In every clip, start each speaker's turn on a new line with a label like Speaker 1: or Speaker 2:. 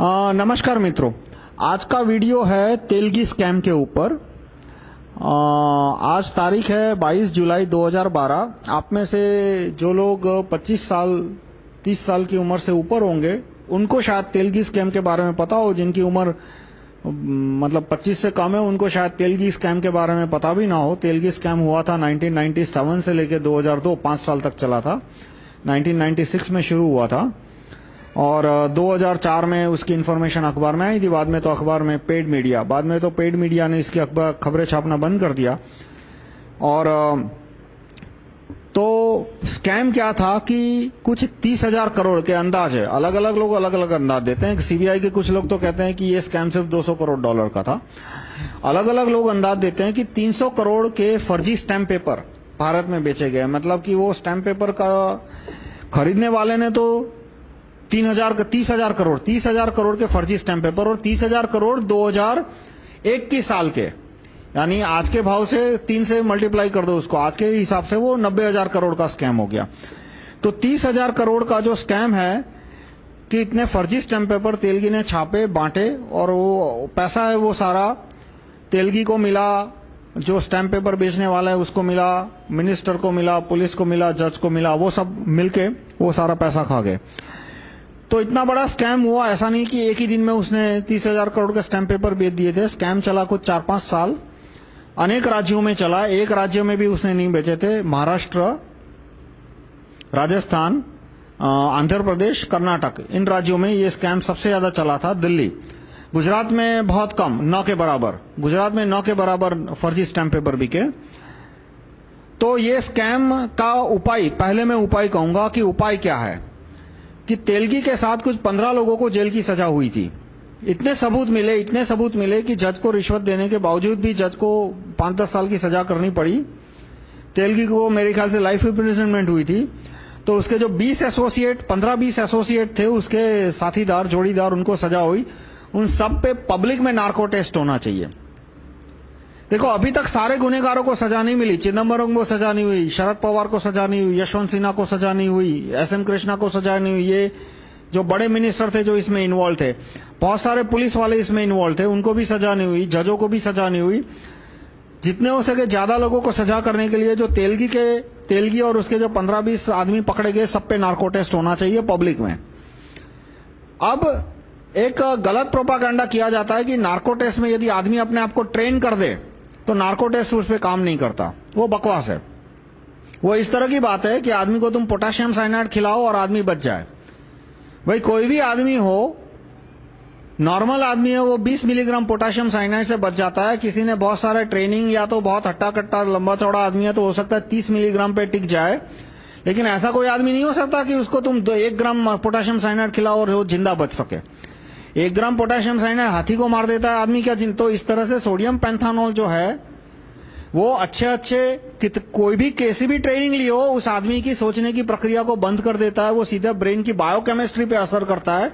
Speaker 1: नमस्कार मित्रों। आज का वीडियो है तेलगी स्कैम के ऊपर। आज तारीख है 22 जुलाई 2012 आप में से जो लोग 25 साल 30 साल की उम्र से ऊपर होंगे, उनको शायद तेलगी स्कैम के बारे में पता हो, जिनकी उम्र मतलब 25 से कम है, उनको शायद तेलगी स्कैम के बारे में पता भी ना हो। तेलगी स्कैम हुआ था 1997 से लेकर 2002 पाँच साल तक चला था। 1996 में शुरू हुआ था। और 2004 में उसकी इन्फॉर्मेशन अखबार में आई थी, बाद में तो अखबार में पेड मीडिया बाद में तो पेड मीडिया ने इसकी खबरें छापना बंद कर दिया। और तो स्कैम क्या था कि कुछ तीस हज़ार करोड़ के अंदाज है। अलग अलग लोग अलग अलग अंदाज देते हैं। सीबीआई के कुछ लोग तो कहते हैं कि ये स्कैम सिर्फ़ 200 करोड़ डॉलर का था। अलग अलग लोग अंदाज देते हैं कि 300 करोड़ के फर्जी स्टैम्प पेपर भारत में बेचे गए मतलब कि वो स्टैम्प पेपर का खरीदने वाले ने तो तीन हज़ार तीस हज़ार करोड़, तीस हज़ार करोड़ के फर्जी स्टैम्प पेपर और तीस हज़ार करोड़ दो हज़ार इक्कीस साल के। यानी आज के भाव से तीन से मल्टीप्लाई कर दो उसको। आज के हिसाब से वो नब्बे हज़ार करोड़ का स्कैम हो गया। तो तीस हज़ार करोड़ का जो स्कैम है कि इतने फर्जी स्टैम्प पेपर तेलगी ने छापे, बांटे और वो पैसा है वो सारा तेलगी को मिला, जो स्टैम्प पेपर बेचने वाला है उसको मिला, मिनिस्टर को मिला, पुलिस को मिला, जज को मिला, वो सब मिलके वो सारा पैसा खा गए। तो इतना बड़ा स्कैम हुआ, ऐसा नहीं कि एक ही दिन में उसने तीस हज़ार करोड़ के स्टैम्प पेपर बेच दिए थे। स्कैम चला कुछ चार पाँच साल। अनेक राज्यों में चला। एक राज्य में भी उसने नहीं बेचे थे। महाराष्ट्र, राजस्थान आंध्र प्रदेश, कर्नाटक। इन राज्यों में ये स्कैम सबसे ज़्यादा चला था, दिल्ली। गुजरात में बहुत कम, नौ के बराबर। गुजरात में नौ के बराबर फर्जी स्टैम्प पेपर बिके। तो ये स्कैम का उपाय, पहले मैं उपाय कहूँगा कि उपाय क्या है? कि तेलगी के साथ कुछ पंद्रह लोगों को जेल की सजा हुई थी। इतने सबूत मिले, इतने सबूत मिले कि जज को रिश्वत देने के बावजूद भी जज को पाँच दस साल की सजा करनी पड़ी। तेलगी को मेरे ख्याल से लाइफ इम्प्रिजनमेंट हुई थी। तो उसके जो 20 एसोसिएट 15-20 एसोसिएट थे, उसके साथीदार, जोड़ीदार, उनको सजा हुई। उन सब पे पब्लिक में नार्को टेस्ट होना चाहिए। देखो, अभी तक सारे गुनेगारों को सजा नहीं मिली चिदम्बरम को सजा नहीं हुई, शरद पवार को सजा नहीं हुई, यशवंत सिन्हा को सजा नहीं हुई, एस एन कृष्णा को सजा नहीं हुई, ये जो बड़े मिनिस्टर थे जो इसमें इन्वॉल्व थे, बहुत सारे पुलिस वाले इसमें इन्वॉल्व थे, उनको भी सजा नहीं हुई, जजों को भी सजा नहीं हुई। जितने हो सके ज़्यादा लोगों को सजा करने के लिए जो तेलगी के, तेलगी और उसके जो पंद्रह बीस आदमी पकड़े गए, सब पे नार्को टेस्ट होना चाहिए पब्लिक में। अब एक गलत प्रोपागंडा किया जाता है कि नार्को टेस्ट में यदि आदमी अपने आप को ट्रेन कर दे तो नार्को टेस्ट उस पर काम नहीं करता। वो बकवास है। वो इस तरह की बात है कि आदमी को तुम पोटाशियम साइनाइड खिलाओ और आदमी बच जाए। भाई कोई भी आदमी हो नॉर्मल आदमी है, वो 20 मिलीग्राम पोटाशियम साइनाइड से बच जाता है। किसी ने बहुत सारे ट्रेनिंग या तो बहुत हट्टा कट्टा लंबा चौड़ा आदमी है तो हो सकता है 30 मिलीग्राम पे टिक जाए। लेकिन ऐसा कोई आदमी नहीं हो सकता कि उसको तुम दो एक ग्राम पोटाशियम साइनाइड खिलाओ और वो ज़िंदा बच सके। एक ग्राम पोटेशियम साइनाइड हाथी को मार देता है आदमी, क्या तो इस तरह से सोडियम पेंथानॉल जो है, वो अच्छे अच्छे कोई भी कैसी भी ट्रेनिंग ली हो, उस आदमी की सोचने की प्रक्रिया को बंद कर देता है, वो सीधा ब्रेन की बायोकेमिस्ट्री पे असर करता है।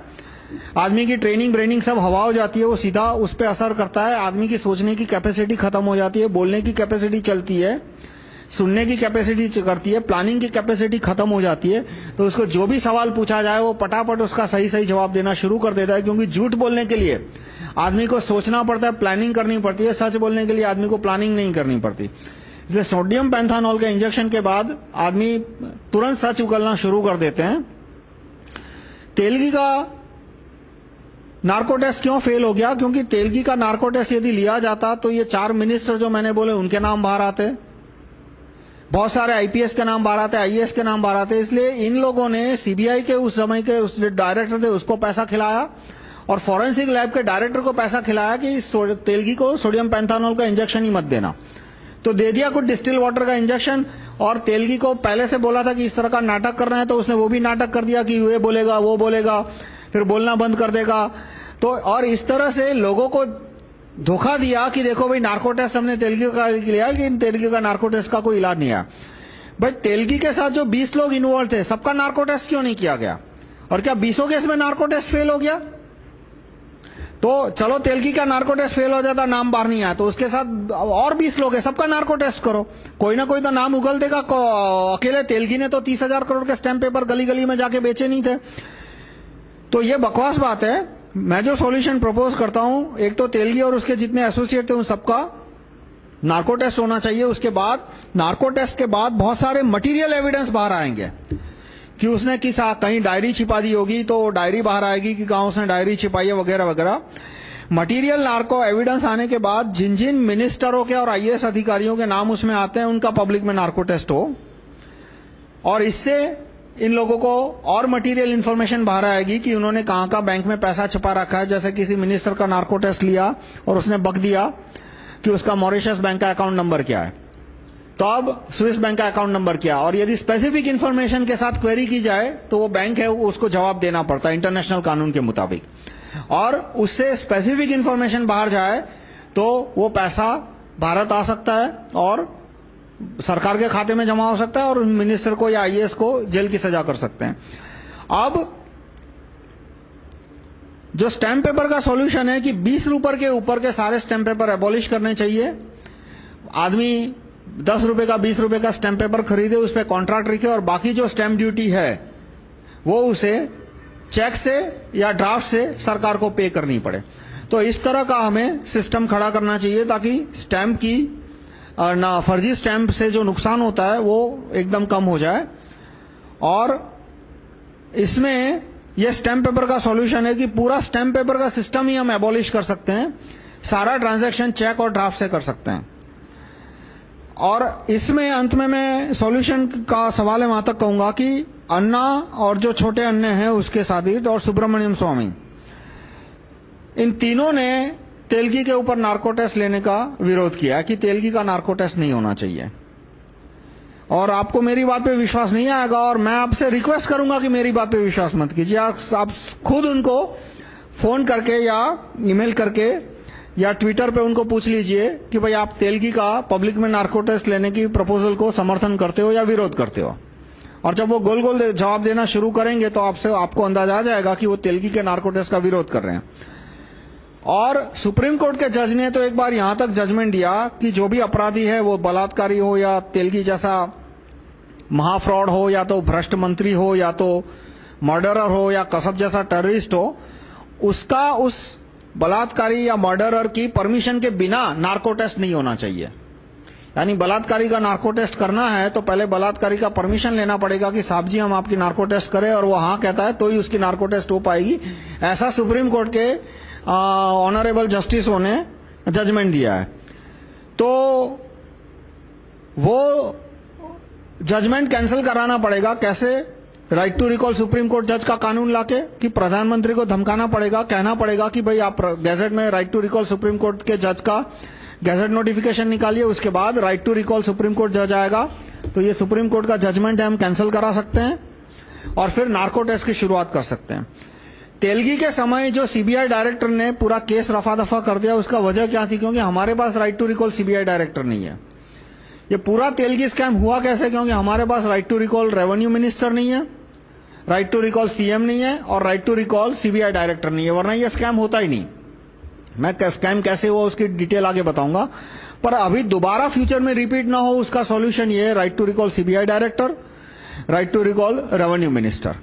Speaker 1: आदमी की ट्रेनिंग ब्रेनिंग सब हवा हो जाती है, वो सीधा उस पर असर करता है, आदमी की सोचने की कैपेसिटी खत्म हो जाती है, बोलने की कैपेसिटी चलती है। सुनने की कैपेसिटी करती है प्लानिंग की कैपेसिटी खत्म हो जाती है तो उसको जो भी सवाल पूछा जाए, वो पटापट उसका सही सही जवाब देना शुरू कर देता है, क्योंकि झूठ बोलने के लिए आदमी को सोचना पड़ता है प्लानिंग करनी पड़ती है, सच बोलने के लिए आदमी को प्लानिंग नहीं करनी पड़ती। इसलिए सोडियम पैंथानॉल के इंजेक्शन के बाद आदमी तुरंत सच उगलना शुरू कर देते हैं। तेलगी का नार्को टेस्ट क्यों फेल हो गया? क्योंकि तेलगी का नार्को टेस्ट यदि लिया जाता तो ये चार मिनिस्टर जो मैंने बोले, उनके नाम बाहर आते बहुत सारे आईपीएस के नाम बाहर आते आईएएस के नाम बाहर आते इसलिए इन लोगों ने सीबीआई के उस समय के उस डायरेक्टर थे, उसको पैसा खिलाया और फॉरेंसिक लैब के डायरेक्टर को पैसा खिलाया कि तेलगी को, सोडियम पैंथानॉल का इंजेक्शन ही मत देना। तो दे दिया कुछ डिस्टिल वाटर का इंजेक्शन और तेलगी को पहले से बोला था कि इस तरह का नाटक करना है तो उसने वो भी नाटक कर दिया कि ये बोलेगा, वो बोलेगा, फिर बोलना बंद कर देगा। तो और इस तरह से लोगों को धोखा दिया कि देखो भाई नार्को टेस्ट हमने तेलगी का लिया कि तेलगी का नार्को टेस्ट का कोई इलाज नहीं है। भाई तेलगी के साथ जो 20 लोग इन्वॉल्व थे, सबका नार्को टेस्ट क्यों नहीं किया गया? और क्या बीसों केस में नार्को टेस्ट फेल हो गया? तो चलो तेलगी का नार्को टेस्ट फेल हो जाता नाम बाहर नहीं आया। तो उसके साथ और 20 लोग है, सबका नार्को टेस्ट करो। कोई ना कोई तो नाम उगल देगा। अकेले तेलगी ने तो तीस करोड़ के स्टैम्प पेपर गली गली में जाके बेचे नहीं थे। तो ये बकवास बात है मैं जो सॉल्यूशन प्रपोज करता हूँ, एक तो तेलगी और उसके जितने एसोसिएट थे उन सबका नार्को टेस्ट होना चाहिए। उसके बाद नार्को टेस्ट के बाद बहुत सारे मटेरियल एविडेंस बाहर आएँगे। कि उसने किस कहीं डायरी छिपा दी होगी तो डायरी बाहर आएगी कि कहाँ उसने डायरी छिपाई है, वगैरह वगैरह। मटेरियल नार्को एविडेंस आने के बाद जिन जिन मिनिस्टरों के और आईएएस अधिकारियों के नाम उसमें आते हैं, उनका पब्लिक में नार्को टेस्ट हो। और इससे इन लोगों को और मटेरियल इंफॉर्मेशन बाहर आएगी कि उन्होंने कहाँ का बैंक में पैसा छुपा रखा है। जैसे किसी मिनिस्टर का नार्को टेस्ट लिया और उसने बक दिया कि उसका मॉरिशस बैंक का अकाउंट नंबर क्या है। तो अब स्विस बैंक का अकाउंट नंबर क्या और यदि स्पेसिफिक इंफॉर्मेशन के साथ क्वेरी की जाए तो वो बैंक है उसको जवाब देना पड़ता है इंटरनेशनल कानून के मुताबिक। और उससे स्पेसिफिक इंफॉर्मेशन बाहर जाए तो वो पैसा भारत आ सकता है और सरकार के खाते में जमा हो सकता है और मिनिस्टर को या आईएएस को जेल की सजा कर सकते हैं। अब, जो स्टैम्प पेपर का सॉल्यूशन है कि 20 रुपए के ऊपर के सारे स्टैम्प पेपर एबॉलिश करने चाहिए। आदमी 10 रुपए का 20 रुपए का स्टैम्प पेपर खरीदे, उस पर कॉन्ट्रैक्ट रखे और बाकी जो स्टैम्प ड्यूटी है, वो उसे चेक से या ड्राफ्ट से सरकार को पे करनी पड़े। तो इस तरह का हमें सिस्टम खड़ा करना चाहिए ताकि स्टैम्प की और ना फर्जी स्टैम्प से जो नुकसान होता है, वो एकदम कम हो जाए। और इसमें ये स्टैम्प पेपर का सॉल्यूशन है कि पूरा स्टैम्प पेपर का सिस्टम ही हम एबॉलिश कर सकते हैं। सारा ट्रांजैक्शन चेक और ड्राफ्ट से कर सकते हैं। और इसमें अंत में मैं सॉल्यूशन का सवाल है, वहाँ तक कहूँगा कि अन्ना और जो छोटे अन्य हैं, उसके साथी और सुब्रमण्यम स्वामी। इन तीनों ने तेलगी के ऊपर नार्को टेस्ट लेने का विरोध किया कि तेलगी का नार्को टेस्ट नहीं होना चाहिए। और आपको मेरी बात पे विश्वास नहीं आएगा और मैं आपसे रिक्वेस्ट करूँगा कि मेरी बात पे विश्वास मत कीजिए। आप खुद उनको फ़ोन करके या ईमेल करके या ट्विटर पे उनको पूछ लीजिए कि भाई आप तेलगी का पब्लिक में नार्को टेस्ट लेने की प्रपोजल को समर्थन करते हो या विरोध करते हो। और जब वो गोल गोल जवाब देना शुरू करेंगे तो आपसे, आपको अंदाज़ा आ जाएगा कि वो तेलगी के नार्को टेस्ट का विरोध कर रहे हैं। और सुप्रीम कोर्ट के जज ने तो एक बार यहाँ तक जजमेंट दिया कि जो भी अपराधी है, वो बलात्कारी हो या तेलगी जैसा महाफ्रॉड हो, या तो भ्रष्ट मंत्री हो, या तो मर्डरर हो, या कसब जैसा टेररिस्ट हो, उसका उस बलात्कारी या मर्डरर की परमिशन के बिना नार्को टेस्ट नहीं होना चाहिए। यानी बलात्कारी का नार्को टेस्ट करना है तो पहले बलात्कारी का परमिशन लेना पड़ेगा कि साहब जी, हम आपकी नार्को टेस्ट करें, और वो हाँ कहता है तो ही उसकी नार्को टेस्ट हो पाएगी। ऐसा सुप्रीम कोर्ट के ऑनरेबल जस्टिसों ने जजमेंट दिया है। तो वो जजमेंट कैंसिल कराना पड़ेगा। कैसे? Right to recall supreme court जज का कानून लाके कि प्रधानमंत्री को धमकाना पड़ेगा, कहना पड़ेगा कि भाई आप गैजेट में right to recall supreme court के जज का गैजेट नोटिफिकेशन निकालिए, उसके बाद right to recall supreme court जज आएगा। तो ये सुप्रीम कोर्ट का जजमेंट है, हम कैंसिल करा सकते हैं और फिर नार्को टेस्ट की शुरुआत कर सकते हैं। तेलगी के समय जो सीबीआई डायरेक्टर ने पूरा केस रफा दफ़ा कर दिया, उसका वजह क्या थी? क्योंकि हमारे पास right to recall CBI director नहीं है। ये पूरा तेलगी स्कैम हुआ कैसे? क्योंकि हमारे पास right to recall revenue minister नहीं है राइट टू रिकॉल सीएम नहीं है और right to recall CBI director नहीं है, वरना ये स्कैम होता ही नहीं। मैं स्कैम कैसे हुआ उसकी डिटेल आगे बताऊँगा। पर अभी दोबारा फ्यूचर में रिपीट ना हो, उसका सॉल्यूशन ये right to recall CBI director right to recall revenue minister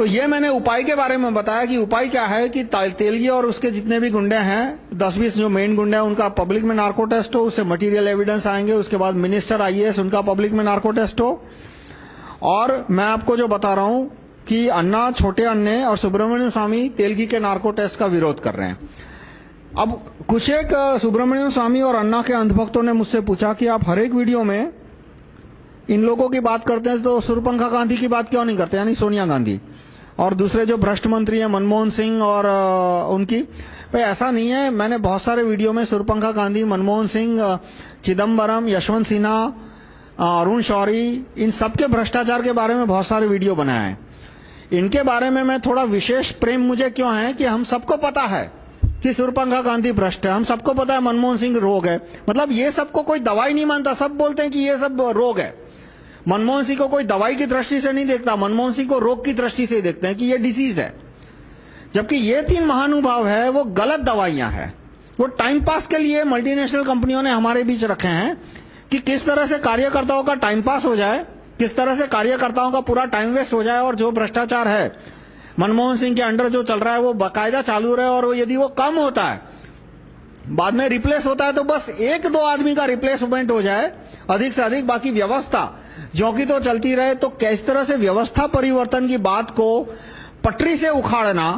Speaker 1: तो ये मैंने उपाय के बारे में बताया कि उपाय क्या है कि तेलगी और उसके जितने भी गुंडे हैं दस बीस जो मेन गुंडे हैं, उनका पब्लिक में नार्को टेस्ट हो, उससे मटेरियल एविडेंस आएँगे, उसके बाद मिनिस्टर आईएएस उनका पब्लिक में नार्को टेस्ट हो। और मैं आपको जो बता रहा हूँ कि अन्ना, छोटे अन्ने और सुब्रमण्यम स्वामी तेलगी के नार्को टेस्ट का विरोध कर रहे हैं। अब कुछ एक सुब्रमण्यम स्वामी और अन्ना के अंधभक्तों ने मुझसे पूछा कि आप हर एक वीडियो में इन लोगों की बात करते हैं तो सुरपंखा गांधी की बात क्यों नहीं करते? यानी सोनिया गांधी। और दूसरे जो भ्रष्ट मंत्री हैं, मनमोहन सिंह और उनकी। भाई, ऐसा नहीं है। मैंने बहुत सारे वीडियो में सुरपंखा गांधी, मनमोहन सिंह चिदम्बरम यशवंत सिन्हा अरुण शौरी, इन सबके भ्रष्टाचार के बारे में बहुत सारे वीडियो बनाए हैं। इनके बारे में मैं थोड़ा विशेष प्रेम मुझे क्यों है कि हम सबको पता है कि सुरपंखा गांधी भ्रष्ट है। हम सबको पता है मनमोहन सिंह रोग है। मतलब ये सबको कोई दवाई नहीं मानता। सब बोलते हैं कि ये सब रोग है। मनमोहन सिंह को कोई दवाई की दृष्टि से नहीं देखता, मनमोहन सिंह को रोग की दृष्टि से देखते हैं कि ये डिज़ीज़ है। जबकि ये तीन महानुभाव है, वो गलत दवाइयाँ हैं। वो टाइम पास के लिए मल्टीनेशनल कंपनियों ने हमारे बीच रखे हैं कि किस तरह से कार्यकर्ताओं का टाइम पास हो जाए, किस तरह से कार्यकर्ताओं का पूरा टाइम वेस्ट हो जाए और जो भ्रष्टाचार है, मनमोहन सिंह के अंडर जो चल रहा है, वो बाकायदा चालू रहे और यदि वो कम होता है, बाद में रिप्लेस होता है तो बस एक दो आदमी का रिप्लेसमेंट हो जाए, अधिक से अधिक बाकी व्यवस्था। जो कि तो चलती रहे तो किस तरह से व्यवस्था परिवर्तन की बात को पटरी से उखाड़ना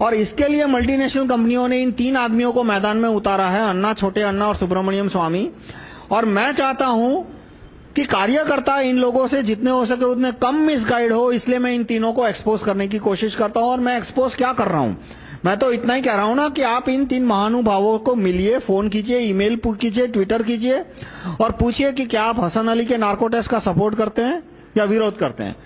Speaker 1: और इसके लिए मल्टीनेशनल कंपनियों ने इन तीन आदमियों को मैदान में उतारा है, अन्ना छोटे अन्ना और सुब्रमण्यम स्वामी। और मैं चाहता हूँ कि कार्यकर्ता इन लोगों से जितने हो सके उतने कम मिसगाइड हो, इसलिए मैं इन तीनों को एक्सपोज करने की कोशिश करता हूँ। और मैं एक्सपोज क्या कर रहा हूँ? मैं तो इतना ही कह रहा हूँ ना कि आप इन तीन महानुभावों को मिलिए, फ़ोन कीजिए, ईमेल कीजिए, ट्विटर कीजिए और पूछिए कि क्या आप हसन अली के नार्को टेस्ट का सपोर्ट करते हैं या विरोध करते हैं?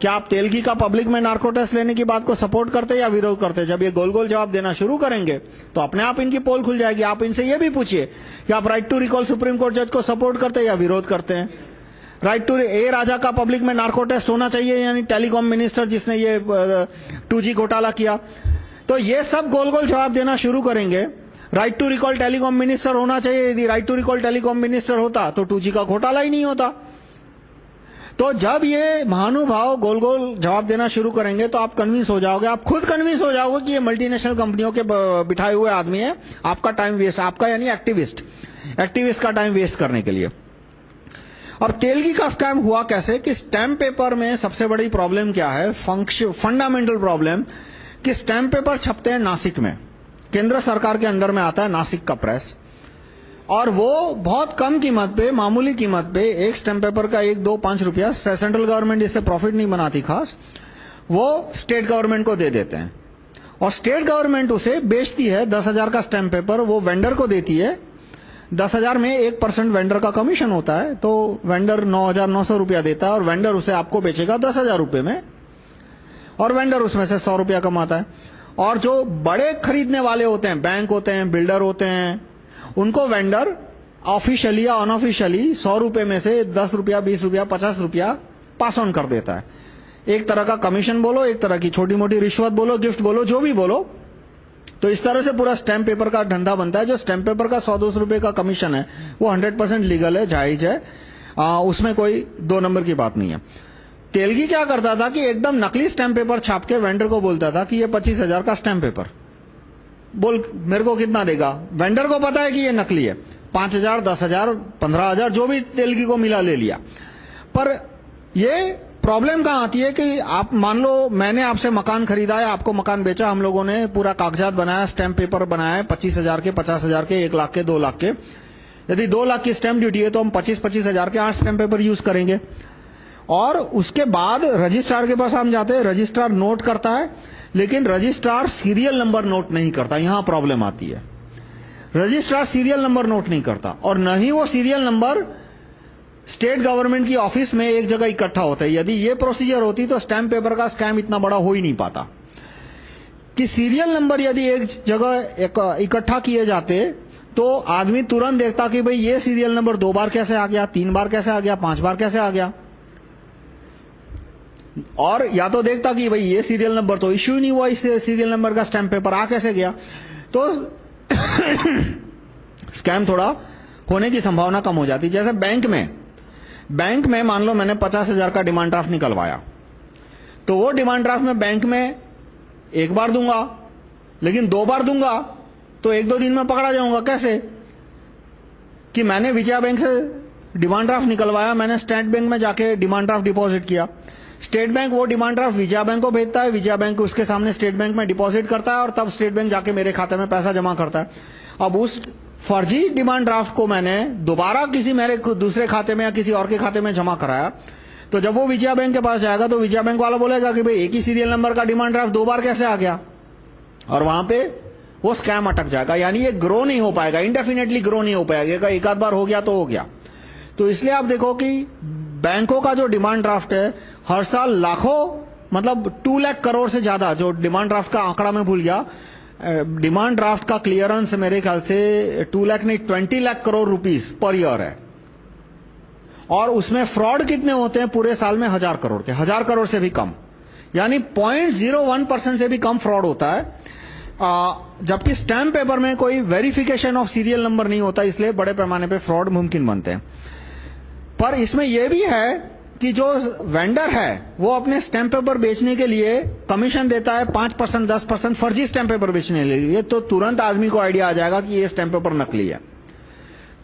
Speaker 1: क्या आप तेलगी का पब्लिक में नार्को टेस्ट लेने की बात को सपोर्ट करते हैं या विरोध करते हैं? जब ये गोल गोल जवाब देना शुरू करेंगे तो अपने आप इनकी पोल खुल जाएगी। आप इनसे ये भी पूछिए कि आप right to recall supreme court जज को सपोर्ट करते हैं या विरोध करते हैं? राइट टू ए राजा का पब्लिक में नार्को टेस्ट होना चाहिए, यानी टेलीकॉम मिनिस्टर जिसने ये टू जी घोटाला किया। तो ये सब गोल गोल जवाब देना शुरू करेंगे। Right to recall telecom minister होना चाहिए। यदि right to recall telecom minister होता तो टू का घोटाला ही नहीं होता। तो जब ये महानुभाव गोल गोल जवाब देना शुरू करेंगे तो आप कन्विंस हो जाओगे। आप खुद कन्विंस हो जाओगे कि ये मल्टीनेशनल कंपनियों के बिठाए हुए आदमी है। आपका टाइम वेस्ट आपका यानी एक्टिविस्ट एक्टिविस्ट का टाइम वेस्ट करने के लिए। अब तेलगी का स्कैम हुआ कैसे? कि स्टैम्प पेपर में सबसे बड़ी प्रॉब्लम क्या है? फंडामेंटल प्रॉब्लम कि स्टैम्प पेपर छपते हैं नासिक में? केंद्र सरकार के अंडर में आता है नासिक का प्रेस और वो बहुत कम कीमत पे, मामूली कीमत पे, एक स्टैम्प पेपर का एक, दो, पाँच रुपया सेंट्रल गवर्नमेंट इससे प्रॉफिट नहीं बनाती खास, वो स्टेट गवर्नमेंट को दे देते हैं। और स्टेट गवर्नमेंट उसे बेचती है, दस हज़ार का स्टैम्प पेपर वो वेंडर को देती है। दस हज़ार में एक परसेंट वेंडर का कमीशन होता है तो वेंडर नौ हज़ार नौ सौ रुपया देता है और वेंडर उसे आपको बेचेगा दस हज़ार रुपये में। और वेंडर उसमें से सौ रुपया कमाता है। और जो बड़े खरीदने वाले होते हैं बैंक होते हैं बिल्डर होते हैं उनको वेंडर ऑफिशियली या अनऑफिशियली सौ रुपए में से दस रुपया बीस रुपया पचास रुपया पास ऑन कर देता है। एक तरह का कमीशन बोलो एक तरह की छोटी मोटी रिश्वत बोलो गिफ्ट बोलो जो भी बोलो तो इस तरह से पूरा स्टैम्प पेपर का धंधा बनता है। जो स्टैम्प पेपर का सौ दो रुपए का कमीशन है वो हंड्रेड परसेंट लीगल है जायज़ है। आ, उसमें कोई दो नंबर की बात नहीं है। तेलगी क्या करता था कि एकदम नकली स्टैम्प पेपर छाप के वेंडर को बोलता था कि ये पच्चीस हज़ार का स्टैम्प पेपर बोल, मेरे को कितना देगा? वेंडर को पता है कि ये नकली है। पाँच हज़ार, दस हज़ार, पंद्रह हज़ार, जो भी तेलगी को मिला ले लिया। पर ये प्रॉब्लम कहाँ आती है कि आप मान लो, मैंने आपसे मकान खरीदा है, आपको मकान बेचा, हम लोगों ने पूरा कागजात बनाया स्टैम्प पेपर बनाया है, पच्चीस हज़ार के, पचास हज़ार के, एक लाख के, दो लाख के। यदि दो लाख की स्टैम्प ड्यूटी है तो हम पच्चीस पच्चीस हज़ार के आठ स्टैम्प पेपर यूज़ करेंगे। और उसके बाद रजिस्ट्रार के पास हम जाते हैं रजिस्ट्रार नोट करता है, लेकिन रजिस्ट्रार सीरियल नंबर नोट नहीं करता, यहाँ प्रॉब्लम आती है। रजिस्ट्रार सीरियल नंबर नोट नहीं करता, और न ही वो सीरियल नंबर स्टेट गवर्नमेंट की ऑफ़िस में एक जगह इकट्ठा होता है। यदि ये प्रोसीजर होती तो स्टैम्प पेपर का स्कैम इतना बड़ा हो ही नहीं पाता। कि सीरियल नंबर यदि एक जगह इकट्ठा किए जाते तो आदमी तुरंत देखता कि भाई ये सीरियल नंबर दो बार कैसे आ गया, तीन बार कैसे आ गया, पाँच बार कैसे आ गया। और या तो देखता कि भाई ये सीरियल नंबर तो इश्यू नहीं हुआ, इस सीरियल नंबर का स्टैम्प पेपर आ कैसे गया? तो स्कैम थोड़ा होने की संभावना कम हो जाती। जैसे बैंक में बैंक में मान लो मैंने पचास हज़ार का डिमांड ड्राफ्ट निकलवाया। तो वो डिमांड ड्राफ्ट में बैंक में एक बार दूँगा, लेकिन दो बार दूँगा तो एक दो दिन में पकड़ा जाऊँगा। कैसे? कि मैंने विजया बैंक से डिमांड ड्राफ्ट निकलवाया, मैंने स्टेट बैंक में जाके डिमांड ड्राफ्ट डिपॉजिट किया। स्टेट बैंक वो डिमांड ड्राफ्ट विजया बैंक को भेजता है, विजया बैंक उसके सामने स्टेट बैंक में डिपॉजिट करता है और तब स्टेट बैंक जाके मेरे खाते में पैसा जमा करता है। अब उस फर्जी डिमांड ड्राफ्ट को मैंने दोबारा किसी मेरे दूसरे खाते में या किसी और के खाते में जमा कराया तो जब वो विजया बैंक के पास जाएगा तो विजया बैंक वाला बोलेगा कि भाई एक ही सीरियल नंबर का डिमांड ड्राफ्ट दो बार कैसे आ गया? और वहाँ पे वो स्कैम अटक जाएगा। यानी ये ग्रो नहीं हो पाएगा इंडेफिनेटली ग्रो नहीं हो पाएगा। एक आध बार हो गया तो हो गया। तो इसलिए आप देखो कि बैंकों का जो डिमांड ड्राफ्ट है हर साल लाखों मतलब टू लाख करोड़ से ज़्यादा जो डिमांड ड्राफ्ट का आंकड़ा मैं भूल गया। डिमांड ड्राफ्ट का क्लियरेंस मेरे ख्याल से टू लाख नहीं twenty lakh crore rupees per year है। और उसमें फ्रॉड कितने होते हैं? पूरे साल में हज़ार करोड़ के, हज़ार करोड़ से भी कम। यानी पॉइंट ज़ीरो वन परसेंट से भी कम फ्रॉड होता है। जबकि स्टैम्प पेपर में कोई वेरिफिकेशन ऑफ़ सीरियल नंबर नहीं होता, इसलिए बड़े पैमाने पे फ्रॉड मुमकिन बनते हैं। पर इसमें यह भी है कि जो वेंडर है, वो अपने स्टैंप पेपर बेचने के लिए कमीशन देता है पाँच परसेंट, दस परसेंट, फर्जी स्टैंप पेपर बेचने के लिए। तो तुरंत आदमी को आइडिया आ जाएगा कि ये स्टैंप पेपर नकली है।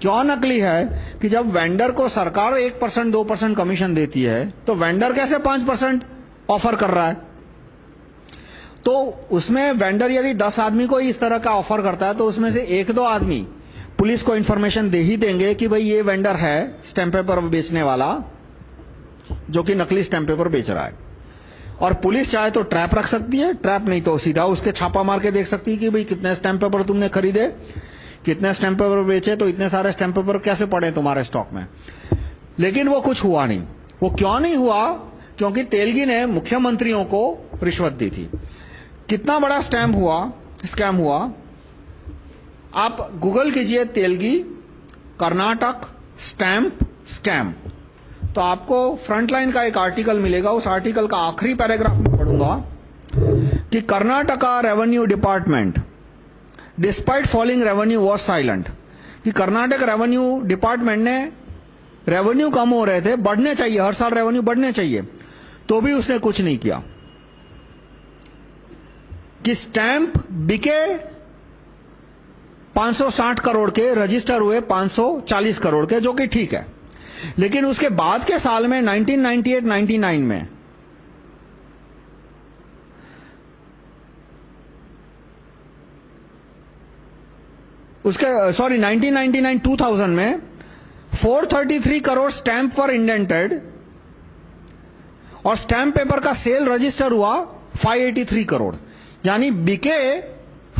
Speaker 1: क्यों नकली है? कि जब वेंडर को सरकार एक परसेंट, दो परसेंट कमीशन देती है तो वेंडर कैसे पाँच परसेंट ऑफ़र कर रहा है? तो उसमें वेंडर यदि दस आदमी को इस तरह का ऑफ़र करता है तो उसमें से एक दो आदमी पुलिस को इन्फॉर्मेशन दे ही देंगे कि भाई ये वेंडर है स्टैंप पेपर बेचने वाला। जो कि नकली स्टैंप पेपर बेच रहा है। और पुलिस चाहे तो ट्रैप रख सकती है, ट्रैप नहीं तो सीधा उसके छापा मार के देख सकती है कि भाई कितने स्टैंप पेपर तुमने खरीदे, कितने स्टैंप पेपर बेचे तो इतने सारे स्टैंप पेपर कैसे पड़े तुम्हारे स्टॉक में? लेकिन वो कुछ हुआ नहीं। वो क्यों नहीं हुआ? क्योंकि तेलगी ने मुख्यमंत्रियों को रिश्वत दी थी। कितना बड़ा स्टैम्प हुआ, स्कैम हुआ? आप गूगल कीजिए तेलगी, कर्नाटक, स्टैंप, स्कैम। तो आपको फ्रंटलाइन का एक आर्टिकल मिलेगा। उस आर्टिकल का आखिरी पैराग्राफ में पढ़ूँगा कि Karnataka revenue department despite falling revenue was silent कि कर्नाटक रेवेन्यू डिपार्टमेंट ने रेवेन्यू कम हो रहे थे, बढ़ने चाहिए, हर साल रेवेन्यू बढ़ने चाहिए तो भी उसने कुछ नहीं किया। कि स्टैंप बिके 560 करोड़ के रजिस्टर हुए 540 करोड़ के, जो कि ठीक है। लेकिन उसके बाद के साल में 1998-99 में, उसके सॉरी 1999-2000 में 433 करोड़ स्टैंप पर इंडेंटेड और स्टैंप पेपर का सेल रजिस्टर हुआ 583 करोड़। यानी बिके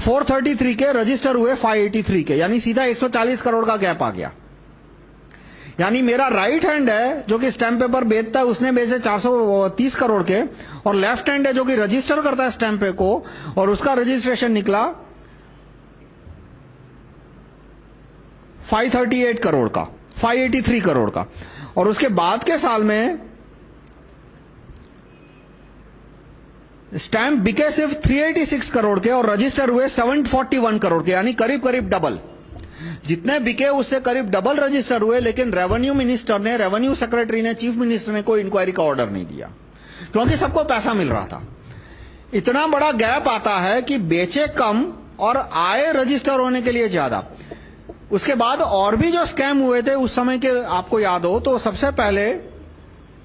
Speaker 1: 433 के रजिस्टर हुए 583 के, यानी सीधा 140 करोड़ का गैप आ गया। यानी मेरा राइट हैंड है, जो कि स्टैंप पेपर बेचता है, उसने बेचे 430 करोड़ के, और लेफ़्ट हैंड है, जो कि रजिस्टर करता है स्टैंप पे को, और उसका रजिस्ट्रेशन निकला 538 करोड़ का 583 करोड़ का। और उसके बाद के साल में स्टैंप बिके सिर्फ़ 386 करोड़ के, और रजिस्टर हुए 741 करोड़ के, यानी करीब करीब डबल जितने बिके उससे करीब डबल रजिस्टर हुए, लेकिन रेवेन्यू मिनिस्टर ने रेवेन्यू सेक्रेटरी ने चीफ मिनिस्टर ने कोई इंक्वायरी का ऑर्डर नहीं दिया। क्योंकि सबको पैसा मिल रहा था। इतना बड़ा गैप आता है कि बेचे कम और आए रजिस्टर होने के लिए ज़्यादा। उसके बाद और भी जो स्कैम हुए थे, उस समय के आपको याद हो तो सबसे पहले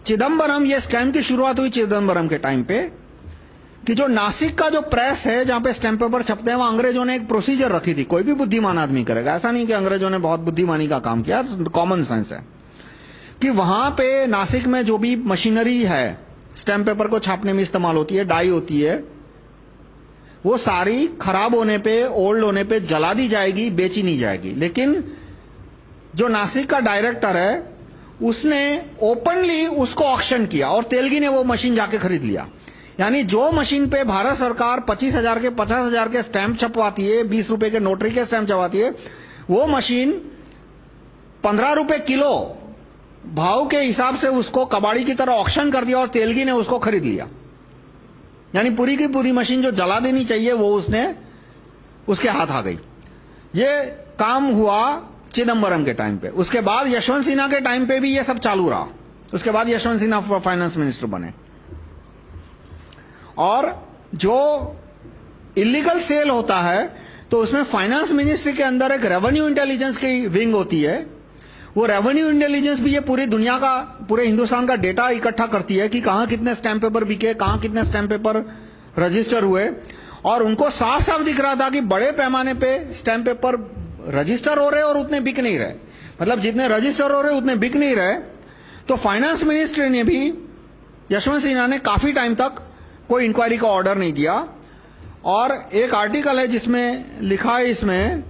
Speaker 1: चिदम्बरम ये स्कैम की शुरुआत हुई चिदम्बरम के टाइम पे। कि जो नासिक का जो प्रेस है, जहाँ पे स्टैंप पेपर छपते हैं, वहाँ अंग्रेज़ों ने एक प्रोसीजर रखी थी। कोई भी बुद्धिमान आदमी करेगा। ऐसा नहीं कि अंग्रेज़ों ने बहुत बुद्धिमानी का काम किया कॉमन सेंस है। कि वहाँ पे नासिक में जो भी मशीनरी है स्टैंप पेपर को छापने में इस्तेमाल होती है डाई होती है, वो सारी खराब होने पे ओल्ड होने पे जला दी जाएगी, बेची नहीं जाएगी। लेकिन जो नासिक का डायरेक्टर है, उसने ओपनली उसको ऑक्शन किया और तेलगी ने वो मशीन जाके खरीद लिया। यानी जो मशीन पे भारत सरकार पच्चीस हज़ार के, पचास हज़ार के स्टैंप छपवाती है, बीस रुपए के नोटरी के स्टैंप छपवाती है, वो मशीन पंद्रह रुपए किलो भाव के हिसाब से उसको कबाड़ी की तरह ऑक्शन कर दिया और तेलगी ने उसको खरीद लिया। यानी पूरी की पूरी मशीन जो जला देनी चाहिए, वो उसने, उसके हाथ आ गई। ये काम हुआ चिदम्बरम के टाइम पे। उसके बाद यशवंत सिन्हा के टाइम पे भी ये सब चालू रहा। उसके बाद यशवंत सिन्हा फाइनेंस मिनिस्टर बने। और जो इलीगल सेल होता है तो उसमें फाइनेंस मिनिस्ट्री के अंदर एक रेवेन्यू इंटेलिजेंस की विंग होती है। वो रेवेन्यू इंटेलिजेंस भी ये पूरी दुनिया का, पूरे हिंदुस्तान का डेटा इकट्ठा करती है कि कहाँ कितने स्टैंप पेपर बिके, कहाँ कितने स्टैंप पेपर रजिस्टर हुए। और उनको साफ़ साफ़ दिख रहा था कि बड़े पैमाने पे स्टैंप पेपर रजिस्टर हो रहे और उतने बिक नहीं रहे। मतलब जितने रजिस्टर हो रहे, उतने बिक नहीं रहे। तो फाइनेंस मिनिस्ट्री ने भी, यशवंत सिन्हा ने काफ़ी टाइम तक कोई इंक्वायरी का ऑर्डर नहीं दिया और एक आर्टिकल है जिसमें लिखा है इसमें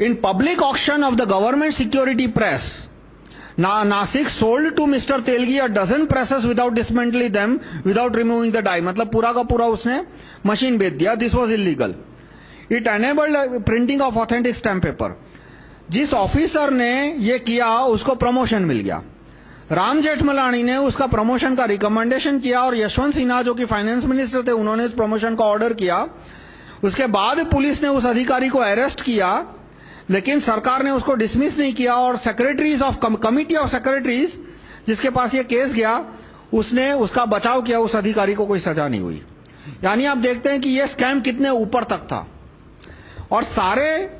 Speaker 1: in public auction of the government security press Na Nasik sold to Mr. Telgi a dozen presses without dismantling them, without removing the die. मतलब पूरा का पूरा उसने मशीन बेच दिया. This was illegal. It enabled printing of authentic stamp paper. जिस officer ने ये किया उसको प्रमोशन मिल गया राम जेठमलानी ने उसका प्रमोशन का रिकमेंडेशन किया और यशवंत सिन्हा जो कि फाइनेंस मिनिस्टर थे उन्होंने इस प्रमोशन का ऑर्डर किया उसके बाद पुलिस ने उस अधिकारी को अरेस्ट किया लेकिन सरकार ने उसको डिसमिस नहीं किया और secretaries of committee of secretaries जिसके पास ये केस गया, उसने उसका बचाव किया, उस अधिकारी को कोई सजा नहीं हुई। यानी आप देखते हैं कि ये स्कैम कितने ऊपर तक था। और सारे,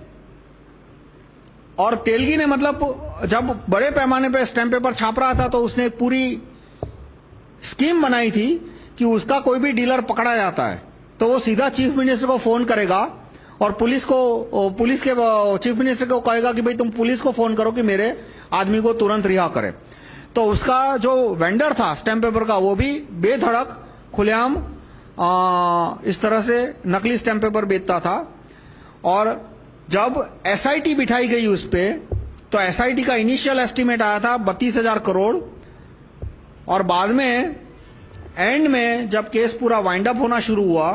Speaker 1: और तेलगी ने मतलब जब बड़े पैमाने पर स्टैम्प पेपर छाप रहा था तो उसने एक पूरी स्कीम बनाई थी कि उसका कोई भी डीलर पकड़ा जाता है तो वो सीधा चीफ मिनिस्टर को फ़ोन करेगा और पुलिस को पुलिस के चीफ मिनिस्टर को कहेगा कि भाई तुम पुलिस को फ़ोन करो कि मेरे आदमी को तुरंत रिहा करे। तो उसका जो वेंडर था स्टैम्प पेपर का, वो भी बेधड़क, खुलेआम इस तरह से नकली स्टैम्प पेपर बेचता था। और जब एसआईटी बिठाई गई उस पर तो एसआईटी का इनिशियल एस्टीमेट आया था बत्तीस हज़ार करोड़। और बाद में एंड में जब केस पूरा वाइंड अप होना शुरू हुआ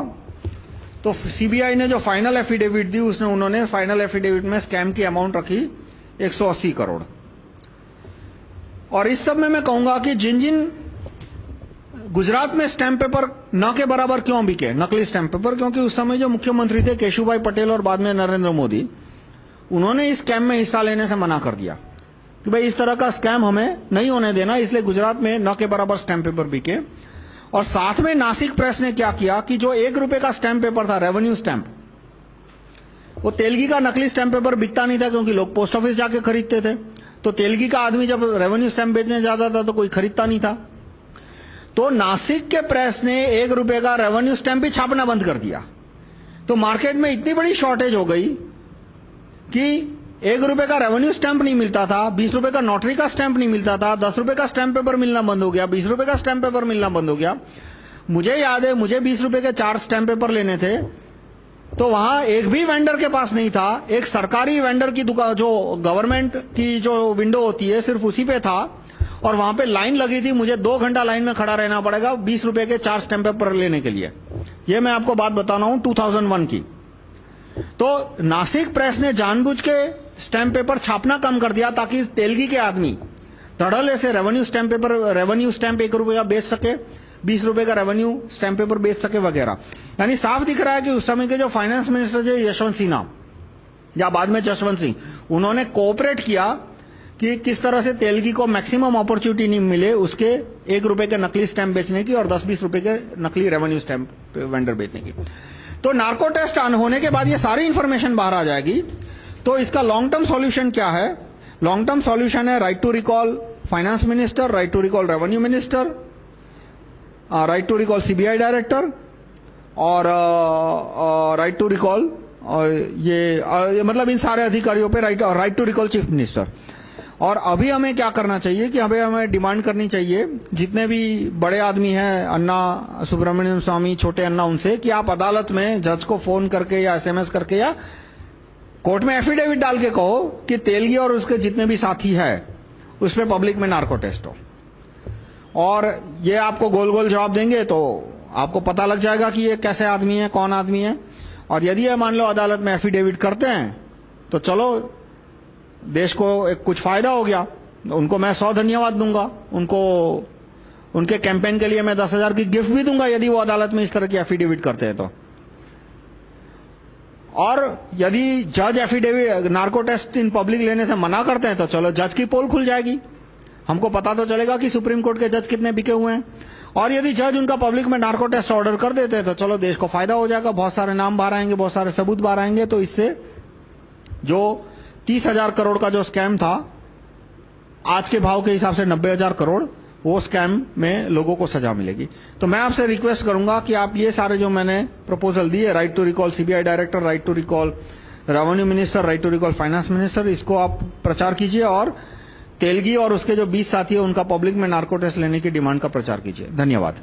Speaker 1: तो सीबीआई ने जो फाइनल एफिडेविट दी, उसने उन्होंने फाइनल एफिडेविट में स्कैम की अमाउंट रखी 180 करोड़। और इस सब में मैं कहूँगा कि जिन जिन गुजरात में स्टैंप पेपर न के बराबर क्यों बिके, नकली स्टैंप पेपर क्योंकि उस समय जो मुख्यमंत्री थे केशुभाई पटेल और बाद में नरेंद्र मोदी, उन्होंने इस स्कैम में हिस्सा लेने से मना कर दिया कि भाई इस तरह का स्कैम हमें नहीं होने देना, इसलिए गुजरात में न के बराबर स्टैंप पेपर बिके। और साथ में नासिक प्रेस ने क्या किया कि जो एक रुपए का स्टैंप पेपर था, रेवेन्यू स्टैंप, वो तेलगी का नकली स्टैंप पेपर बिकता नहीं था क्योंकि लोग पोस्ट ऑफ़िस जाके खरीदते थे। तो तेलगी का आदमी जब रेवेन्यू स्टैंप बेचने जाता था तो कोई खरीदता नहीं था। तो नासिक के प्रेस ने एक रुपए का रेवेन्यू स्टैंप भी छापना बंद कर दिया। तो मार्केट में इतनी बड़ी शॉर्टेज हो गई कि एक रुपए का रेवेन्यू स्टैंप नहीं मिलता था, बीस रुपए का नोटरी का स्टैंप नहीं मिलता था, दस रुपए का स्टैंप पेपर मिलना बंद हो गया, बीस रुपए का स्टैंप पेपर मिलना बंद हो गया। मुझे याद है, मुझे बीस रुपए के चार स्टैंप पेपर लेने थे तो वहाँ एक भी वेंडर के पास नहीं था, एक सरकारी वेंडर की दुकान जो गवर्नमेंट की जो विंडो होती है, सिर्फ़ उसी पे था, और वहाँ पे लाइन लगी थी, मुझे दो घंटा लाइन में खड़ा रहना पड़ेगा बीस रुपए के चार स्टैंप पेपर लेने के लिए। ये मैं आपको बात बता रहा हूँ 2001 की। तो नासिक प्रेस ने जानबूझ के स्टैंप पेपर छापना कम कर दिया ताकि तेलगी के आदमी धड़ल्ले से revenue stamp paper revenue stamp एक रुपया बेच सके, बीस रुपए का रेवेन्यू स्टैंप पेपर बेच सके वगैरह। यानी साफ़ दिख रहा है कि उस समय के जो फाइनेंस मिनिस्टर थे, यशवंत सिन्हा, या बाद में जसवंत सिंह, उन्होंने कोऑपरेट किया कि किस तरह से तेलगी को मैक्सिमम अपॉर्चुनिटी नहीं मिले उसके एक रुपए के नकली स्टैंप बेचने की और दस बीस रुपए के नकली रेवेन्यू स्टैंप वेंडर बेचने की। तो नार्को टेस्ट होने के बाद ये सारी इंफॉर्मेशन बाहर आ जाएगी। तो इसका लॉन्ग टर्म सॉल्यूशन क्या है? लॉन्ग टर्म सॉल्यूशन है right to recall finance minister right to recall revenue minister right to recall CBI director और राइट टू रिकॉल ये मतलब इन सारे अधिकारियों पे right right to recall chief minister और अभी हमें क्या करना चाहिए कि अभी हमें डिमांड करनी चाहिए, जितने भी बड़े आदमी हैं, अन्ना सुब्रमण्यम स्वामी, छोटे अन्ना उनसे, कि आप अदालत में जज को फ़ोन करके या एसएमएस करके या कोर्ट में एफिडेविट डाल के कहो कि तेलगी और उसके जितने भी साथी है उसमें पब्लिक में नार्को टेस्ट हो। और ये आपको गोल गोल जवाब देंगे तो आपको पता लग जाएगा कि ये कैसे आदमी है, कौन आदमी है। और यदि ये मान लो अदालत में एफिडेविट करते हैं तो चलो, देश को एक कुछ फ़ायदा हो गया। उनको मैं सौ धन्यवाद दूँगा। उनको, उनके कैंपेन के लिए मैं दस हज़ार की गिफ्ट भी दूँगा यदि वो अदालत में इस तरह की एफिडेविट करते हैं तो। और यदि जज affidavit narco test in public लेने से मना करते हैं तो चलो जज की पोल खुल जाएगी। हमको पता तो चलेगा कि सुप्रीम कोर्ट के जज कितने बिके हुए हैं। और यदि जज उनका पब्लिक में नार्को टेस्ट ऑर्डर कर देते हैं तो चलो देश को फ़ायदा हो जाएगा। बहुत सारे नाम बाहर आएँगे, बहुत सारे सबूत बाहर आएँगे तो इससे जो तीस हज़ार करोड़ का जो स्कैम था, आज के भाव के हिसाब से नब्बे हज़ार करोड़ वो स्कैम में लोगों को सजा मिलेगी। तो मैं आपसे रिक्वेस्ट करूँगा कि आप ये सारे जो मैंने प्रपोजल दिए right to recall CBI director right to recall revenue minister right to recall finance minister इसको आप प्रचार कीजिए और तेलगी और उसके जो 20 साथी है, उनका पब्लिक में नार्को टेस्ट लेने की डिमांड का प्रचार कीजिए। धन्यवाद।